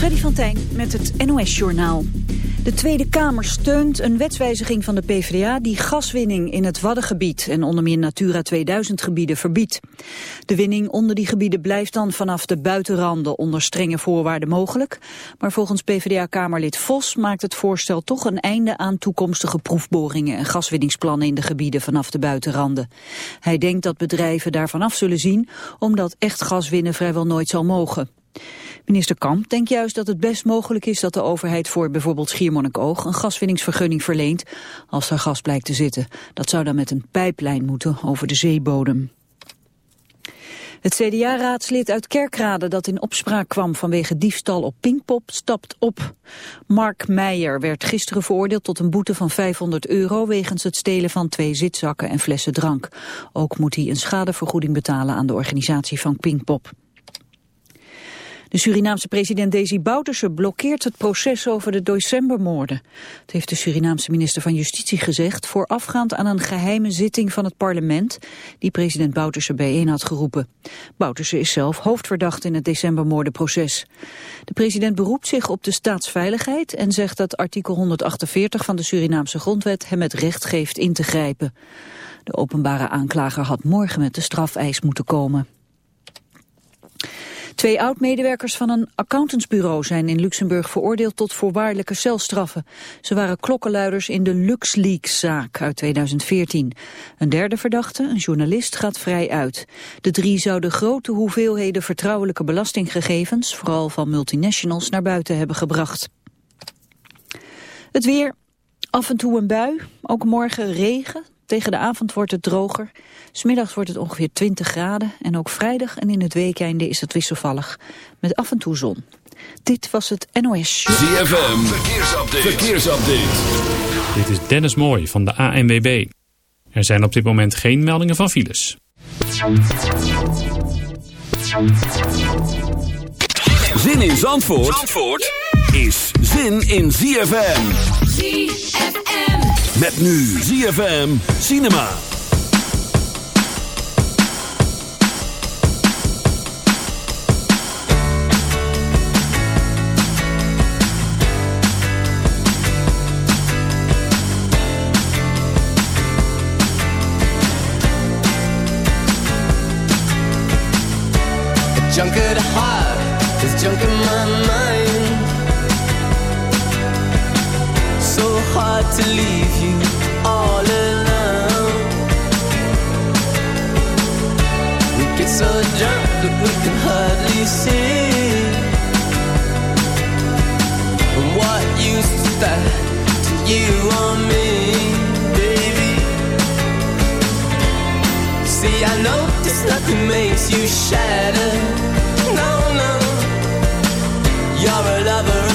Freddy van Tijn met het NOS-journaal. De Tweede Kamer steunt een wetswijziging van de PvdA... die gaswinning in het Waddengebied en onder meer Natura 2000-gebieden verbiedt. De winning onder die gebieden blijft dan vanaf de buitenranden... onder strenge voorwaarden mogelijk. Maar volgens PvdA-kamerlid Vos maakt het voorstel toch een einde... aan toekomstige proefboringen en gaswinningsplannen in de gebieden vanaf de buitenranden. Hij denkt dat bedrijven daarvan af zullen zien... omdat echt gaswinnen vrijwel nooit zal mogen. Minister Kamp denkt juist dat het best mogelijk is dat de overheid voor bijvoorbeeld Schiermonnikoog een gaswinningsvergunning verleent als er gas blijkt te zitten. Dat zou dan met een pijplijn moeten over de zeebodem. Het CDA-raadslid uit Kerkrade dat in opspraak kwam vanwege diefstal op Pinkpop stapt op. Mark Meijer werd gisteren veroordeeld tot een boete van 500 euro wegens het stelen van twee zitzakken en flessen drank. Ook moet hij een schadevergoeding betalen aan de organisatie van Pinkpop. De Surinaamse president Desi Bouterse blokkeert het proces over de decembermoorden. Dat heeft de Surinaamse minister van Justitie gezegd... voorafgaand aan een geheime zitting van het parlement... die president Bouterse bijeen had geroepen. Bouterse is zelf hoofdverdacht in het decembermoordenproces. De president beroept zich op de staatsveiligheid... en zegt dat artikel 148 van de Surinaamse grondwet hem het recht geeft in te grijpen. De openbare aanklager had morgen met de strafeis moeten komen. Twee oud-medewerkers van een accountantsbureau zijn in Luxemburg veroordeeld tot voorwaardelijke celstraffen. Ze waren klokkenluiders in de LuxLeaks-zaak uit 2014. Een derde verdachte, een journalist, gaat vrij uit. De drie zouden grote hoeveelheden vertrouwelijke belastinggegevens, vooral van multinationals, naar buiten hebben gebracht. Het weer, af en toe een bui, ook morgen regen, tegen de avond wordt het droger. Smiddags wordt het ongeveer 20 graden. En ook vrijdag en in het weekende is het wisselvallig. Met af en toe zon. Dit was het NOS ZFM, verkeersupdate. verkeersupdate. Dit is Dennis Mooij van de ANWB. Er zijn op dit moment geen meldingen van files. Zin in Zandvoort, Zandvoort is zin in ZFM. ZFM. Met nu ZFM Cinema. junk at heart is junk in my mind. To leave you all alone. We get so drunk that we can hardly see. What to you or me, baby? See, I nothing makes you shatter. No, no. You're a lover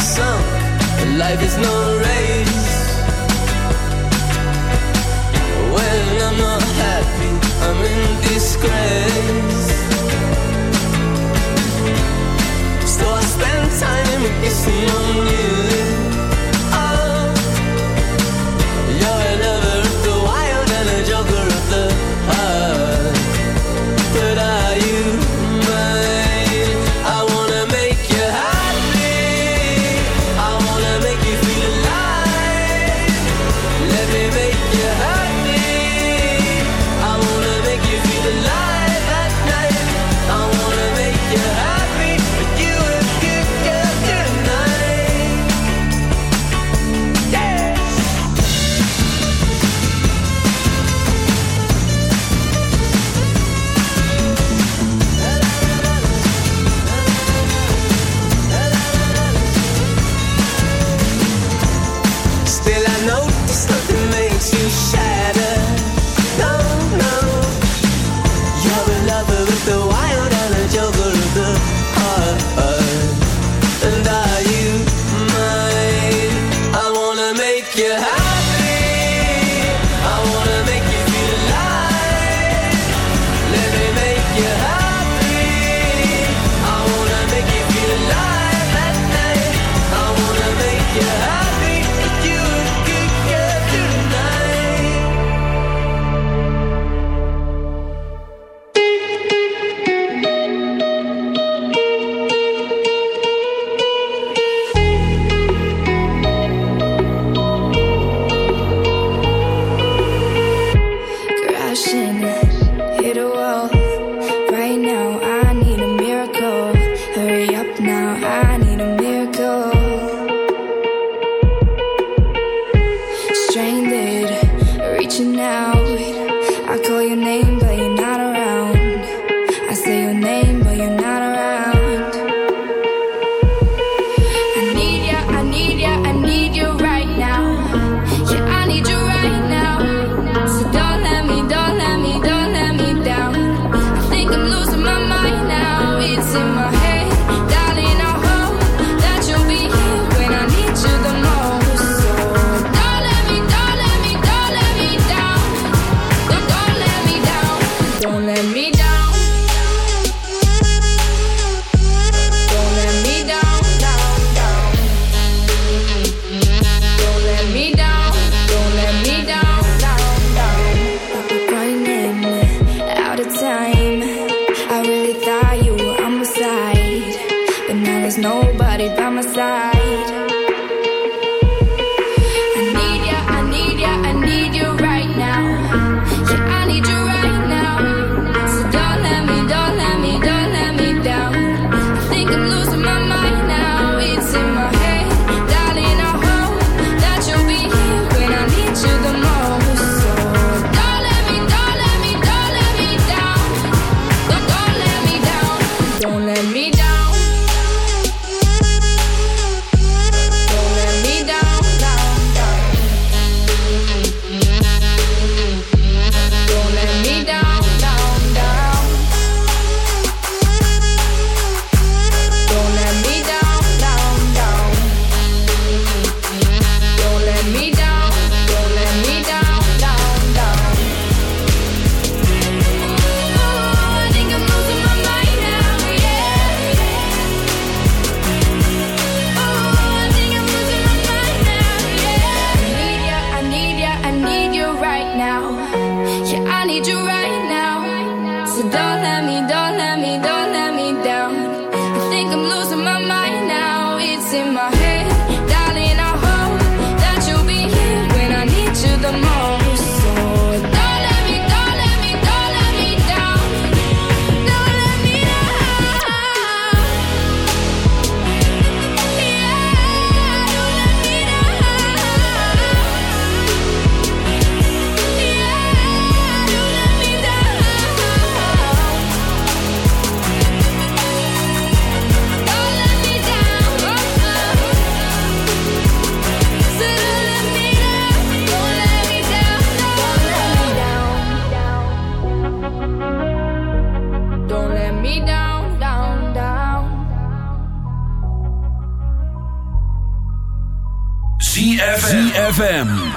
be and Life is no race. When I'm not happy, I'm in disgrace.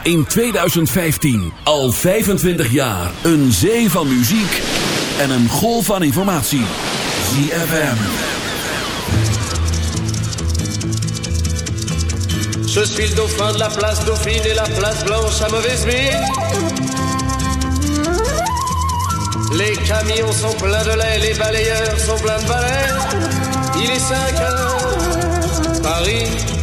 in 2015. Al 25 jaar. Een zee van muziek en een golf van informatie. ZFM. Je suis le dauphin de la place Dauphine et la place Blanche à mauvaise mine. Les camions sont pleins de lait, les balayeurs sont pleins de balais. Il est 5 heures. Paris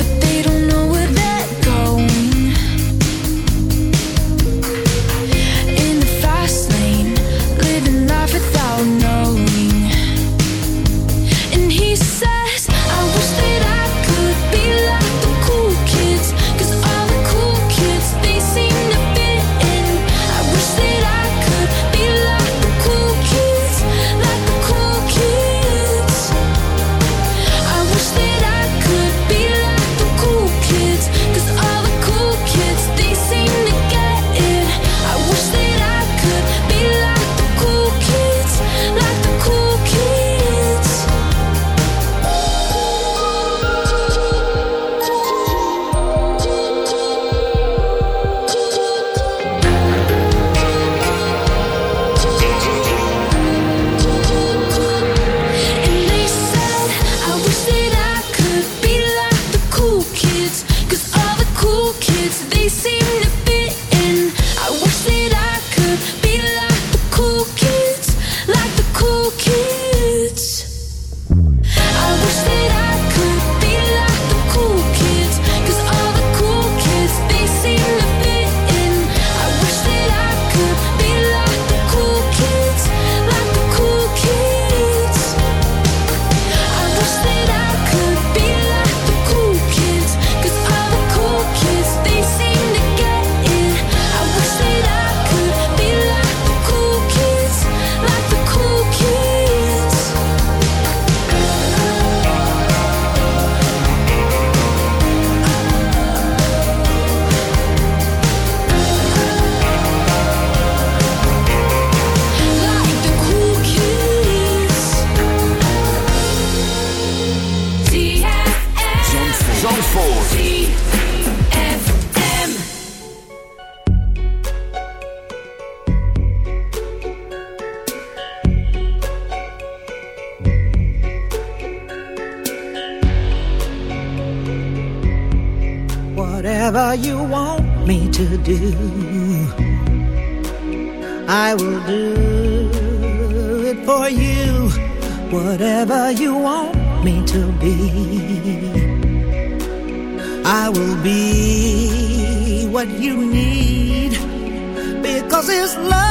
do, I will do it for you, whatever you want me to be. I will be what you need because it's love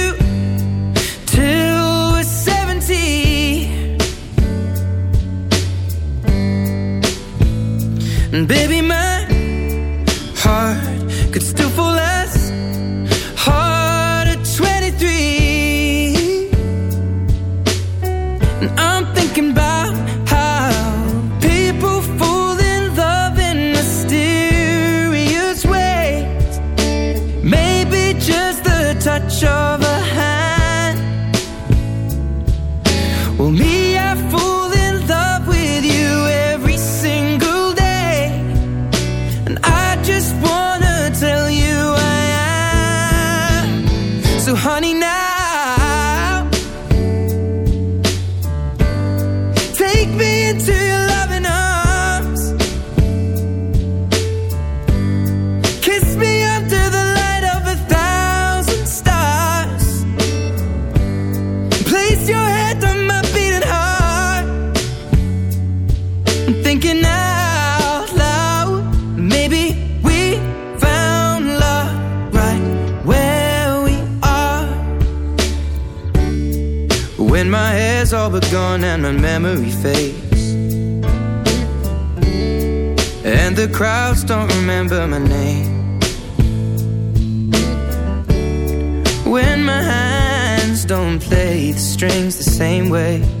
Baby, thinking out loud. Maybe we found love right where we are. When my hair's all but gone and my memory fades. And the crowds don't remember my name. When my hands don't play the strings the same way.